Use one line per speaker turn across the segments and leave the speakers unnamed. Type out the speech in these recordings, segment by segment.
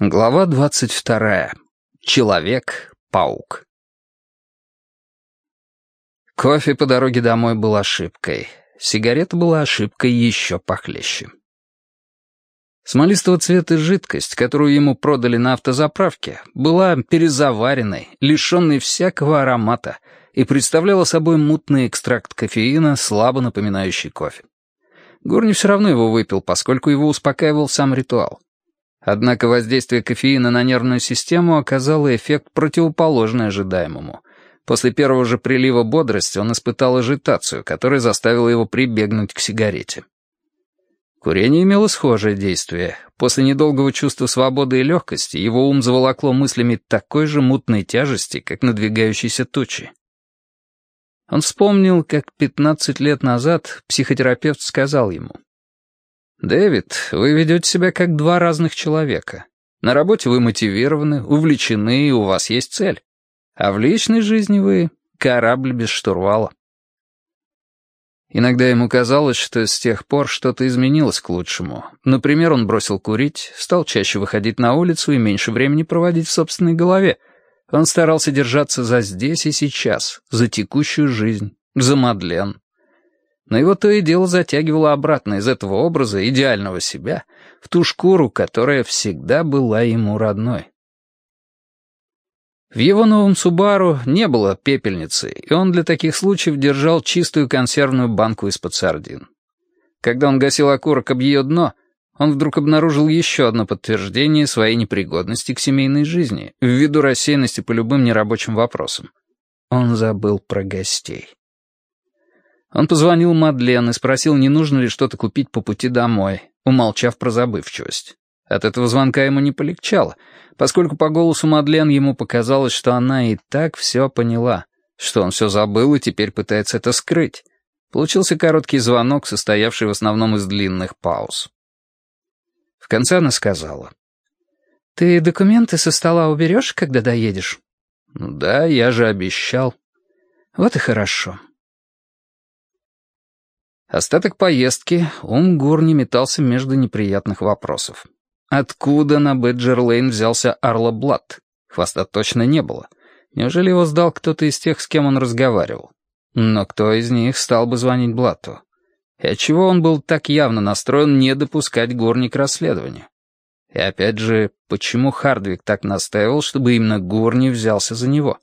Глава двадцать вторая. Человек-паук. Кофе по дороге домой был ошибкой. Сигарета была ошибкой еще похлеще. Смолистого цвета жидкость, которую ему продали на автозаправке, была перезаваренной, лишенной всякого аромата и представляла собой мутный экстракт кофеина, слабо напоминающий кофе. Гурни все равно его выпил, поскольку его успокаивал сам ритуал. Однако воздействие кофеина на нервную систему оказало эффект противоположный ожидаемому. После первого же прилива бодрости он испытал ажитацию, которая заставила его прибегнуть к сигарете. Курение имело схожее действие. После недолгого чувства свободы и легкости его ум заволокло мыслями такой же мутной тяжести, как надвигающейся тучи. Он вспомнил, как 15 лет назад психотерапевт сказал ему, «Дэвид, вы ведете себя как два разных человека. На работе вы мотивированы, увлечены, и у вас есть цель. А в личной жизни вы — корабль без штурвала». Иногда ему казалось, что с тех пор что-то изменилось к лучшему. Например, он бросил курить, стал чаще выходить на улицу и меньше времени проводить в собственной голове. Он старался держаться за здесь и сейчас, за текущую жизнь, за Мадлен, но его то и дело затягивало обратно из этого образа идеального себя в ту шкуру, которая всегда была ему родной. В его новом Субару не было пепельницы, и он для таких случаев держал чистую консервную банку из-под сардин. Когда он гасил окурок об ее дно, он вдруг обнаружил еще одно подтверждение своей непригодности к семейной жизни, ввиду рассеянности по любым нерабочим вопросам. Он забыл про гостей. Он позвонил Мадлен и спросил, не нужно ли что-то купить по пути домой, умолчав про забывчивость. От этого звонка ему не полегчало, поскольку по голосу Мадлен ему показалось, что она и так все поняла, что он все забыл и теперь пытается это скрыть. Получился короткий звонок, состоявший в основном из длинных пауз. В конце она сказала. «Ты документы со стола уберешь, когда доедешь?» «Ну да, я же обещал». «Вот и хорошо. Остаток поездки ум Гурни метался между неприятных вопросов. Откуда на Бэджер-Лейн взялся Арла Блад? Хвоста точно не было. Неужели его сдал кто-то из тех, с кем он разговаривал? Но кто из них стал бы звонить Блатту? И отчего он был так явно настроен не допускать Гурни к расследованию? И опять же, почему Хардвик так настаивал, чтобы именно Гурни взялся за него?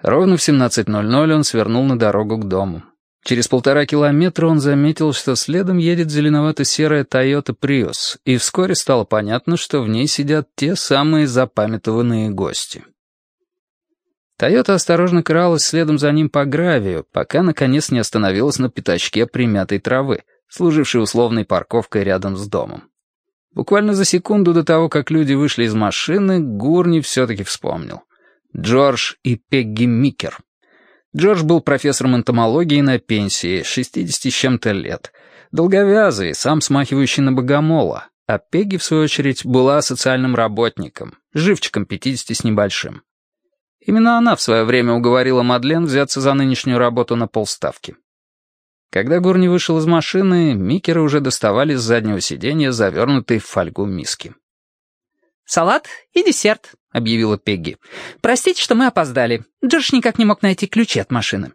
Ровно в 17.00 он свернул на дорогу к дому. Через полтора километра он заметил, что следом едет зеленовато-серая Toyota Prius, и вскоре стало понятно, что в ней сидят те самые запамятованные гости. Тойота осторожно кралась следом за ним по гравию, пока, наконец, не остановилась на пятачке примятой травы, служившей условной парковкой рядом с домом. Буквально за секунду до того, как люди вышли из машины, Гурни все-таки вспомнил. Джордж и Пегги Микер. Джордж был профессором энтомологии на пенсии, 60 с чем-то лет. Долговязый, сам смахивающий на богомола. А Пегги, в свою очередь, была социальным работником, живчиком 50 с небольшим. Именно она в свое время уговорила Мадлен взяться за нынешнюю работу на полставки. Когда Гурни вышел из машины, Микеры уже доставали с заднего сиденья завернутые в фольгу миски.
«Салат и десерт», — объявила Пегги. «Простите, что мы опоздали. Джордж никак не мог найти ключи от машины».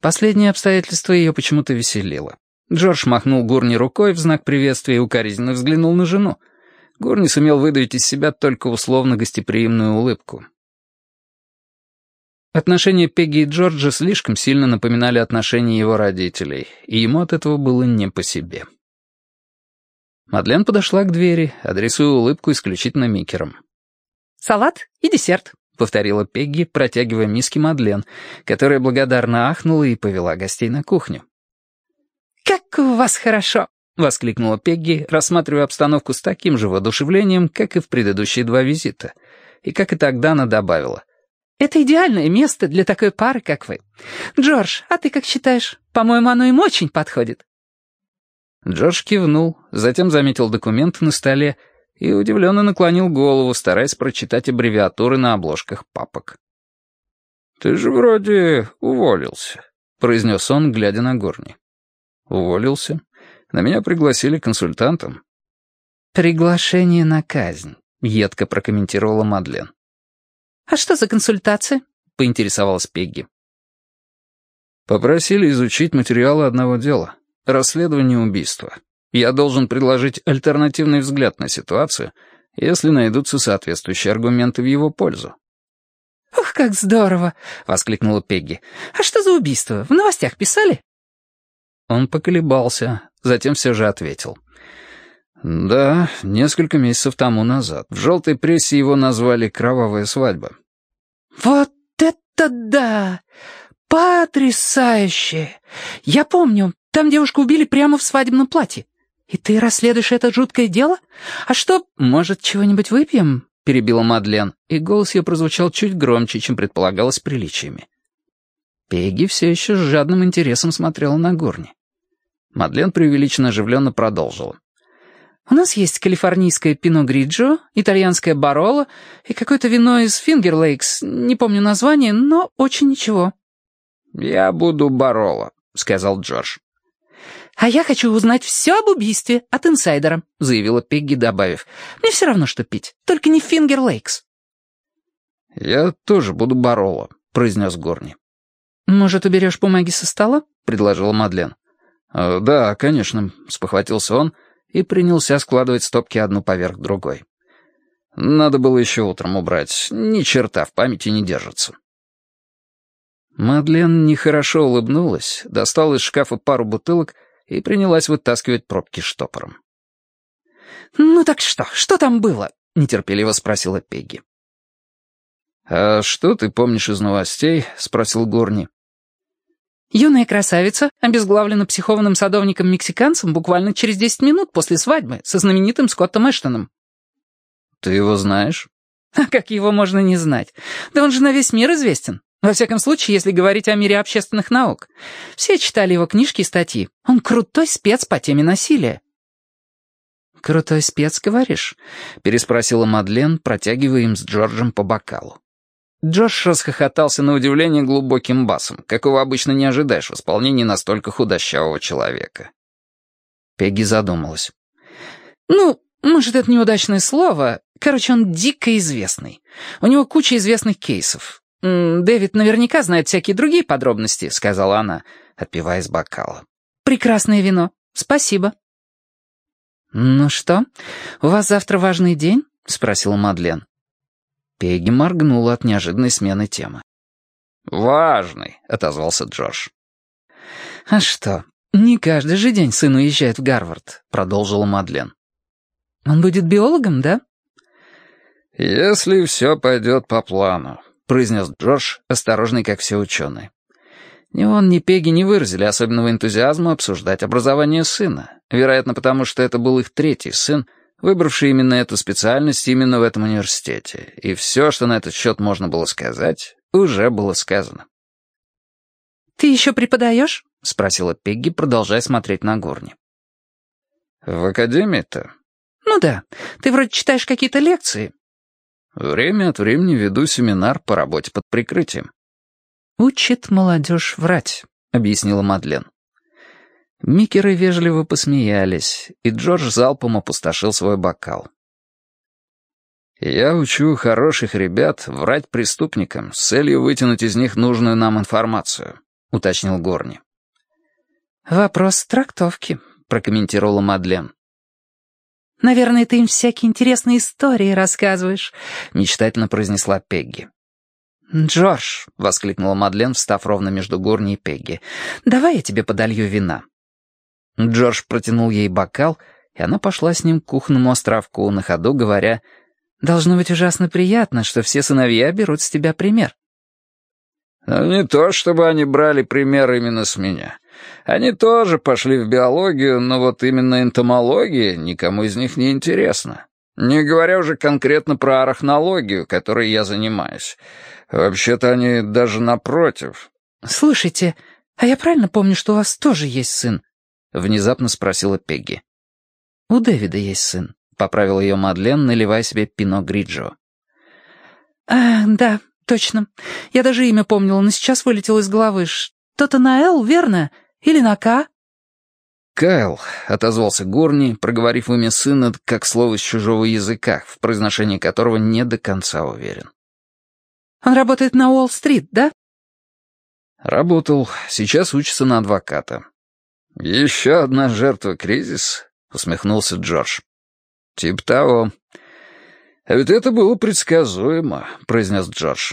Последнее обстоятельство ее почему-то веселило. Джордж махнул Гурни рукой в знак приветствия и укоризненно взглянул на жену. Гурни сумел выдавить из себя только условно-гостеприимную улыбку. Отношения Пегги и Джорджа слишком сильно напоминали отношения его родителей, и ему от этого было не по себе. Мадлен подошла к двери, адресуя улыбку исключительно Микером.
«Салат и десерт», —
повторила Пегги, протягивая миски Мадлен, которая благодарно ахнула и повела гостей на кухню.
«Как у вас хорошо!» — воскликнула Пегги, рассматривая обстановку с таким же воодушевлением, как и в предыдущие два визита. И как и тогда она добавила. «Это идеальное место для такой пары, как вы. Джордж, а ты как считаешь? По-моему, оно им очень подходит».
Джордж кивнул, затем заметил документы на столе и удивленно наклонил голову, стараясь прочитать аббревиатуры на обложках папок. «Ты же вроде уволился», — произнес он, глядя на Горни. «Уволился. На меня пригласили консультантом». «Приглашение на казнь», — едко прокомментировала Мадлен.
«А что за консультация?»
— поинтересовалась Пегги. Попросили изучить материалы одного дела. Расследование убийства. Я должен предложить альтернативный взгляд на ситуацию, если найдутся соответствующие аргументы в его пользу.
«Ох, как здорово!» — воскликнула Пегги. «А что за убийство? В новостях писали?»
Он поколебался, затем все же ответил. «Да, несколько месяцев тому назад. В желтой прессе его назвали «Кровавая свадьба».
«Вот это да! Потрясающе! Я помню, там девушку убили прямо в свадебном платье. И ты расследуешь это жуткое дело? А что, может, чего-нибудь выпьем?» — перебила Мадлен, и голос ее прозвучал чуть громче, чем предполагалось приличиями. Пегги все еще с жадным интересом смотрела на Горни. Мадлен преувеличенно оживленно продолжила. «У нас есть калифорнийское пино гриджо, итальянское бароло и какое-то вино из Фингерлейкс, не помню название, но очень ничего».
«Я буду бароло», — сказал Джордж.
«А я хочу узнать все об убийстве от инсайдера», — заявила Пегги, добавив. «Мне все равно, что пить, только не Фингерлейкс».
«Я тоже буду бароло», — произнес Горни.
«Может, уберешь бумаги со стола?» — предложила Мадлен.
«Э, «Да, конечно», — спохватился он и принялся складывать стопки одну поверх другой. «Надо было еще утром убрать. Ни черта в памяти не держится». Мадлен нехорошо улыбнулась, достала из шкафа пару бутылок и принялась вытаскивать пробки штопором.
«Ну так что, что там было?» — нетерпеливо спросила Пегги.
«А что ты помнишь из новостей?» — спросил Горни.
Юная красавица обезглавлена психованным садовником-мексиканцем буквально через десять минут после свадьбы со знаменитым Скоттом Эштоном.
«Ты его знаешь?»
«А как его можно не знать? Да он же на весь мир известен. Во всяком случае, если говорить о мире общественных наук. Все читали его книжки и статьи. Он крутой спец по теме насилия».
«Крутой спец, говоришь?» — переспросила Мадлен, протягивая им с Джорджем по бокалу. Джош расхохотался на удивление глубоким басом, какого обычно не ожидаешь в исполнении настолько худощавого человека. Пегги задумалась.
«Ну, может, это неудачное слово. Короче, он дико известный. У него куча известных кейсов. Дэвид наверняка знает всякие другие подробности», — сказала она, отпивая из бокала. «Прекрасное вино. Спасибо».
«Ну что, у вас завтра важный день?» — спросила Мадлен. Пегги моргнула от неожиданной смены темы. «Важный», — отозвался Джош. «А что, не каждый же день сын уезжает в Гарвард», — продолжила Мадлен.
«Он будет биологом, да?»
«Если все пойдет по плану», — произнес Джош, осторожный, как все ученые. Ни он, ни Пегги не выразили особенного энтузиазма обсуждать образование сына, вероятно, потому что это был их третий сын, выбравший именно эту специальность именно в этом университете, и все, что на этот счет можно было сказать, уже было сказано.
«Ты еще преподаешь?»
— спросила Пегги, продолжая смотреть на Горни. «В академии-то?»
«Ну да. Ты вроде читаешь какие-то лекции».
«Время от времени веду семинар по работе под прикрытием».
«Учит молодежь врать», — объяснила Мадлен.
Микеры вежливо посмеялись, и Джордж залпом опустошил свой бокал. «Я учу хороших ребят врать преступникам с целью вытянуть из них нужную нам информацию», — уточнил Горни.
«Вопрос трактовки», — прокомментировала Мадлен.
«Наверное, ты им всякие интересные истории рассказываешь», — мечтательно произнесла Пегги.
«Джордж», —
воскликнула Мадлен, встав ровно между Горни и Пегги, — «давай я тебе подолью вина». Джордж протянул ей бокал, и она пошла с ним к кухонному островку, на ходу говоря, «Должно быть ужасно приятно, что все сыновья берут с тебя пример». «Не то, чтобы они брали пример именно с меня. Они тоже пошли в биологию, но вот именно энтомология никому из них не интересна. Не говоря уже конкретно про арахнологию, которой я занимаюсь. Вообще-то они даже напротив».
«Слушайте, а я правильно помню, что у вас тоже есть сын?»
— внезапно спросила Пегги. «У Дэвида есть сын», — поправил ее Мадлен, наливая себе пино гриджо.
«А, да, точно. Я даже имя помнила, но сейчас вылетело из головы. Что-то на «Л», верно? Или на «К»?»
Кайл», — отозвался Горни, проговорив имя сына как слово с чужого языка, в произношении которого не до конца уверен.
«Он работает на Уолл-стрит, да?»
«Работал. Сейчас учится на адвоката». «Еще одна жертва кризиса», — усмехнулся Джордж. «Тип того. А ведь это было предсказуемо», — произнес Джордж.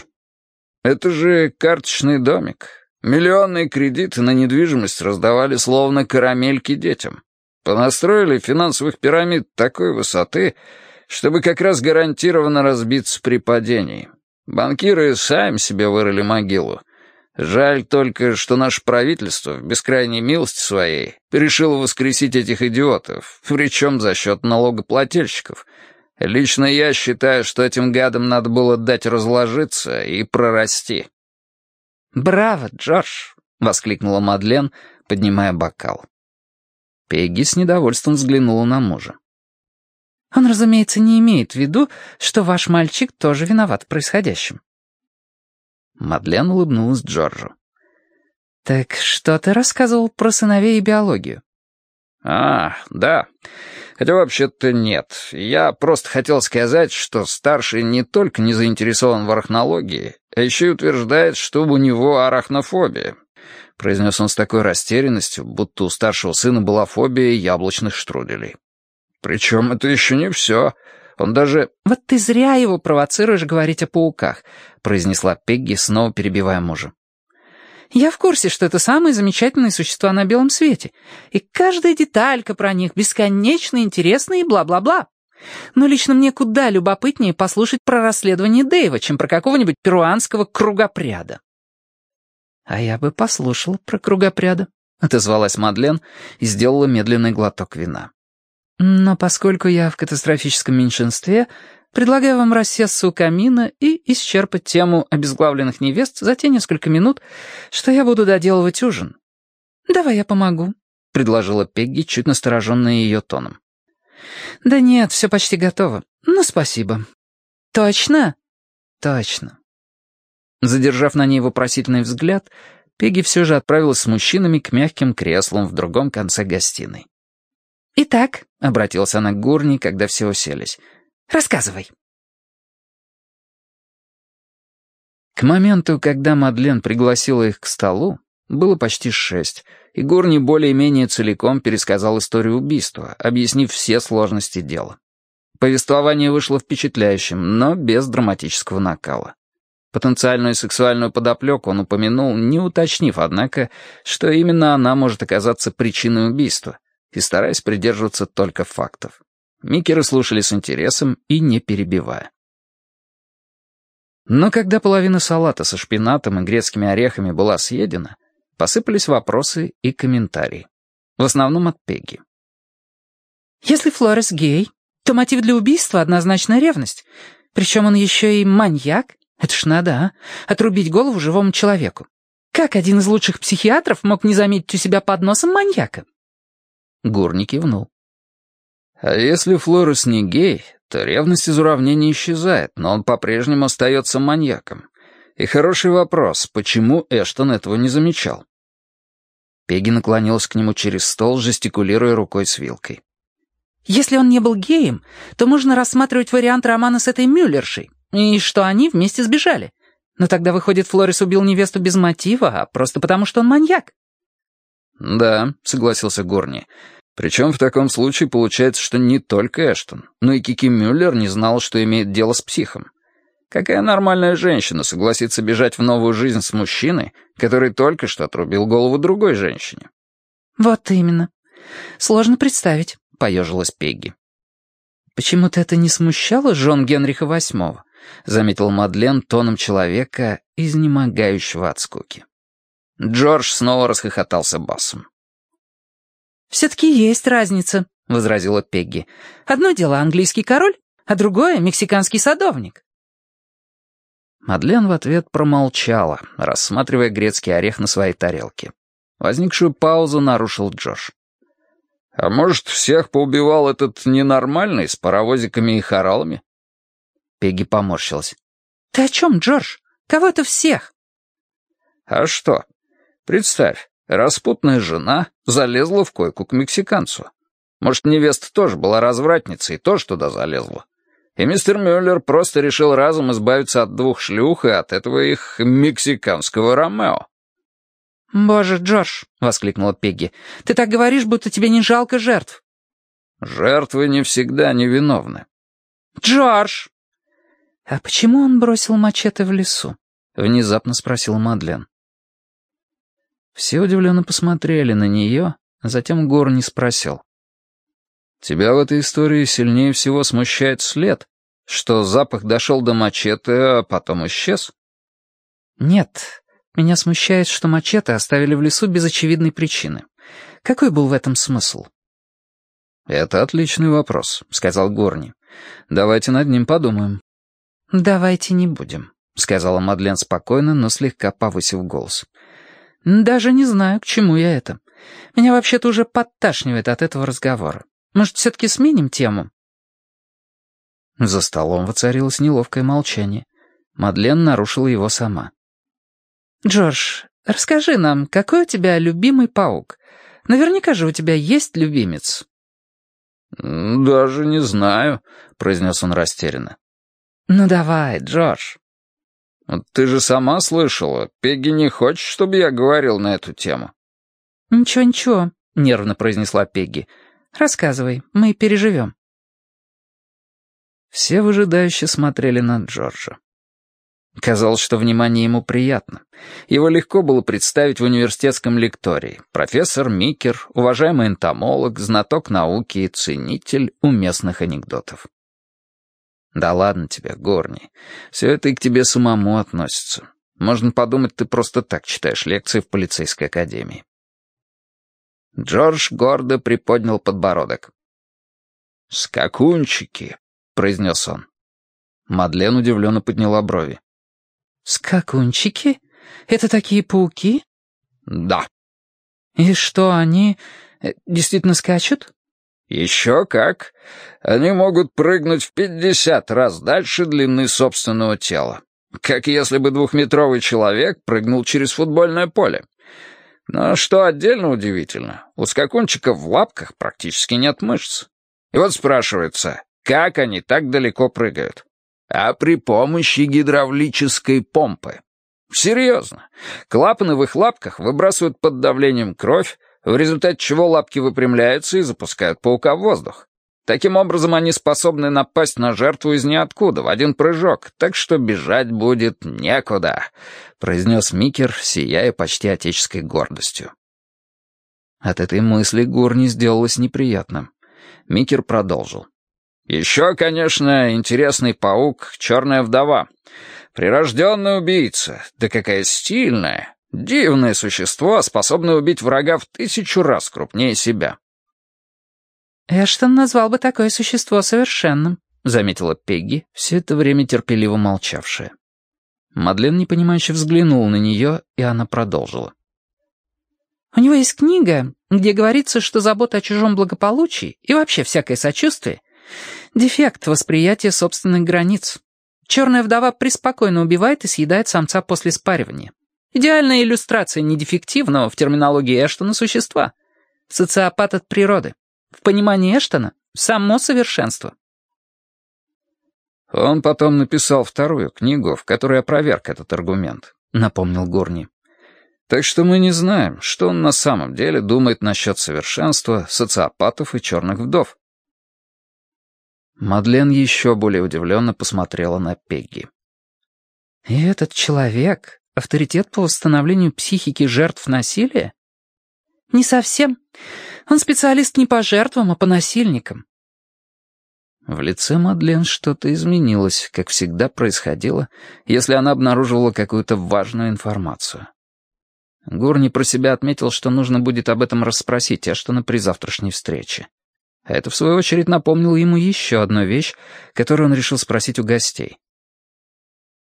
«Это же карточный домик. Миллионные кредиты на недвижимость раздавали словно карамельки детям. Понастроили финансовых пирамид такой высоты, чтобы как раз гарантированно разбиться при падении. Банкиры сами себе вырыли могилу. Жаль только, что наше правительство, в бескрайней милости своей, решило воскресить этих идиотов, причем за счет налогоплательщиков. Лично я считаю, что этим гадам надо было дать разложиться и прорасти.
«Браво, Джордж!» — воскликнула Мадлен, поднимая бокал.
Пегги с недовольством взглянула на мужа.
«Он, разумеется, не имеет в виду, что ваш мальчик тоже виноват в происходящем.
Мадлен улыбнулась Джорджу.
«Так что ты рассказывал про сыновей и биологию?»
«А, да. Хотя вообще-то нет. Я просто хотел сказать, что старший не только не заинтересован в арахнологии, а еще и утверждает, что у него арахнофобия», — произнес он с такой растерянностью, будто у старшего сына была фобия яблочных штруделей. «Причем это еще не все. Он даже...»
«Вот ты зря его провоцируешь говорить о пауках», — произнесла Пегги, снова перебивая мужа. «Я в курсе, что это самые замечательные существа на белом свете, и каждая деталька про них бесконечно интересна и бла-бла-бла. Но лично мне куда любопытнее послушать про расследование Дэйва, чем про какого-нибудь перуанского кругопряда». «А я бы послушала про кругопряда», — отозвалась Мадлен и сделала медленный глоток вина. Но поскольку я в катастрофическом меньшинстве, предлагаю вам рассесться у камина и исчерпать тему обезглавленных невест за те несколько минут, что я буду доделывать ужин. Давай я помогу», — предложила Пегги, чуть настороженная ее тоном. «Да нет, все почти готово. Ну, спасибо». «Точно?» «Точно». Задержав на ней вопросительный взгляд, Пегги все же отправилась с мужчинами к мягким креслам в другом конце гостиной. «Итак», — обратился она к Гурни, когда все уселись, — «рассказывай». К моменту, когда Мадлен пригласила их к столу, было почти шесть, и Гурни более-менее целиком пересказал историю убийства, объяснив все сложности дела. Повествование вышло впечатляющим, но без драматического накала. Потенциальную сексуальную подоплеку он упомянул, не уточнив, однако, что именно она может оказаться причиной убийства, и стараясь придерживаться только фактов. Микеры слушали с интересом и не перебивая. Но когда половина салата со шпинатом и грецкими орехами была съедена, посыпались вопросы и комментарии. В основном от Пегги. «Если Флорес гей, то мотив для убийства однозначно ревность. Причем он еще и маньяк. Это ж надо, а? Отрубить голову живому человеку. Как один из лучших психиатров мог не заметить у себя под носом маньяка? Гурни кивнул. А если Флорес не гей, то ревность из уравнения исчезает, но он по-прежнему остается маньяком. И хороший вопрос, почему Эштон этого не замечал? Пегги наклонилась к нему через стол, жестикулируя рукой с вилкой. «Если он не был геем, то можно рассматривать вариант романа с этой Мюллершей, и что они вместе сбежали. Но тогда, выходит, Флорис убил невесту без мотива, а просто потому, что он маньяк». «Да», — согласился Горни. «Причем в таком случае получается, что не только Эштон, но и Кики Мюллер не знал, что имеет дело с психом. Какая нормальная женщина согласится бежать в новую жизнь с мужчиной, который только что отрубил голову другой женщине?» «Вот именно. Сложно представить», — поежилась Пегги. «Почему-то это не смущало Жон Генриха VIII», — заметил Мадлен тоном человека, изнемогающего от скуки. Джордж снова расхохотался басом. «Все-таки есть разница», — возразила Пегги. «Одно дело английский король, а другое — мексиканский садовник». Мадлен в ответ промолчала, рассматривая грецкий орех на своей тарелке. Возникшую паузу нарушил Джордж. «А может, всех поубивал этот ненормальный с паровозиками и хоралами?» Пегги поморщилась. «Ты о чем, Джордж? Кого это всех?» «А что? Представь,
Распутная жена залезла в койку к мексиканцу. Может, невеста тоже была развратницей и тоже туда залезла. И мистер Мюллер просто решил разом избавиться от двух шлюх и от этого их мексиканского Ромео.
«Боже, Джордж!» — воскликнула Пегги. «Ты так говоришь, будто тебе не жалко жертв».
«Жертвы не всегда невиновны».
«Джордж!» «А почему он бросил мачете в лесу?» — внезапно спросил Мадлен.
Все удивленно посмотрели на нее, а затем Гор не спросил. Тебя в этой истории сильнее всего смущает след, что запах дошел до мачете, а потом исчез?
Нет, меня смущает, что мачете оставили в лесу без очевидной причины. Какой был в этом смысл?
Это отличный вопрос, сказал Горни. Давайте над ним подумаем.
Давайте не будем, сказала Мадлен спокойно, но слегка повысив голос. Даже не знаю, к чему я это. Меня вообще-то уже подташнивает от этого разговора. Может, все-таки сменим тему?»
За столом воцарилось неловкое молчание. Мадлен нарушила его сама.
«Джордж, расскажи нам, какой у тебя любимый паук? Наверняка же у тебя есть любимец».
«Даже не знаю», — произнес он растерянно.
«Ну давай, Джордж».
«Ты же сама слышала, Пегги не хочет, чтобы я говорил на эту тему».
«Ничего-ничего», — нервно произнесла Пегги. Рассказывай, мы переживем».
Все выжидающе смотрели на Джорджа. Казалось, что внимание ему приятно. Его легко было представить в университетском лектории. Профессор Микер, уважаемый энтомолог, знаток науки и ценитель уместных анекдотов. «Да ладно тебе, Горни. Все это и к тебе самому относится. Можно подумать, ты просто так читаешь лекции в полицейской академии». Джордж гордо приподнял подбородок. «Скакунчики», — произнес он. Мадлен удивленно подняла брови.
«Скакунчики? Это такие пауки?»
«Да».
«И что, они э, действительно скачут?»
«Еще как. Они могут прыгнуть в пятьдесят раз дальше длины собственного тела. Как если бы двухметровый человек прыгнул через футбольное поле. Но что отдельно удивительно, у скакунчиков в лапках практически нет мышц. И вот спрашивается, как они так далеко прыгают? А при помощи гидравлической помпы. Серьезно. Клапаны в их лапках выбрасывают под давлением кровь, в результате чего лапки выпрямляются и запускают паука в воздух. Таким образом, они способны напасть на жертву из ниоткуда в один прыжок, так что бежать будет некуда», — произнес Микер, сияя почти отеческой гордостью. От этой мысли Гурни сделалось неприятным. Микер продолжил. «Еще, конечно, интересный паук — черная вдова. Прирожденный убийца. Да какая стильная. Дивное существо, способное убить врага в тысячу раз крупнее себя.
«Эштон назвал бы такое существо совершенным», — заметила Пегги, все это время терпеливо молчавшая.
Мадлен непонимающе взглянул на нее, и она продолжила.
«У него есть книга, где говорится, что забота о чужом благополучии и вообще всякое сочувствие — дефект восприятия собственных границ. Черная вдова преспокойно убивает и съедает самца после спаривания. Идеальная иллюстрация недефективного в терминологии Эштона существа. Социопат от природы. В понимании Эштона — само совершенство.
Он потом написал вторую книгу, в которой опроверг этот аргумент, напомнил Горни. Так что мы не знаем, что он на самом деле думает насчет совершенства, социопатов и черных вдов. Мадлен еще более удивленно посмотрела на Пегги.
«И этот человек — авторитет по восстановлению психики жертв насилия?» «Не совсем. Он специалист не по жертвам, а по насильникам».
В лице Мадлен что-то изменилось, как всегда происходило, если она обнаруживала какую-то важную информацию. Гурни про себя отметил, что нужно будет об этом расспросить Эштона при завтрашней встрече. А это, в свою очередь, напомнило ему еще одну вещь, которую он решил спросить у гостей.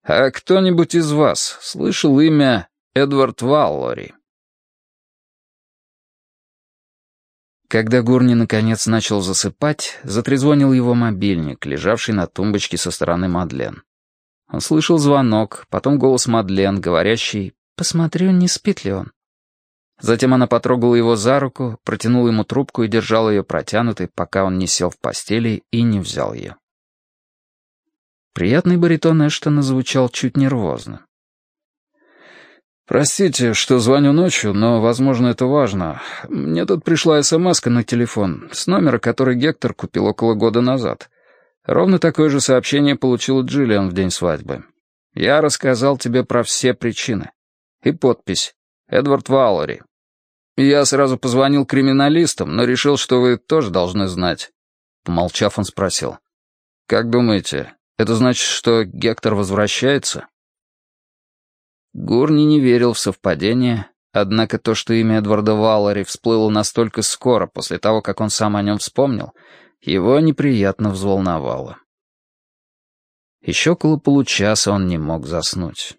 «А кто-нибудь из вас слышал имя Эдвард Валлори?» Когда Гурни наконец начал засыпать, затрезвонил его мобильник, лежавший на тумбочке со стороны Мадлен. Он слышал звонок, потом голос Мадлен, говорящий «Посмотрю, не спит ли он». Затем она потрогала его за руку, протянула ему трубку и держала ее протянутой, пока он не сел в постели и не взял ее. Приятный баритон Эштона звучал чуть нервозно. «Простите, что звоню ночью, но, возможно, это важно. Мне тут пришла смс на телефон с номера, который Гектор купил около года назад. Ровно такое же сообщение получила Джиллиан в день свадьбы. Я рассказал тебе про все причины. И подпись. Эдвард Валлори. Я сразу позвонил криминалистам, но решил, что вы тоже должны знать». Помолчав, он спросил. «Как думаете, это значит, что Гектор возвращается?» Гурни не верил в совпадение, однако то, что имя Эдварда Валлари всплыло настолько скоро после того, как он сам о нем вспомнил, его неприятно взволновало. Еще около получаса он не мог заснуть.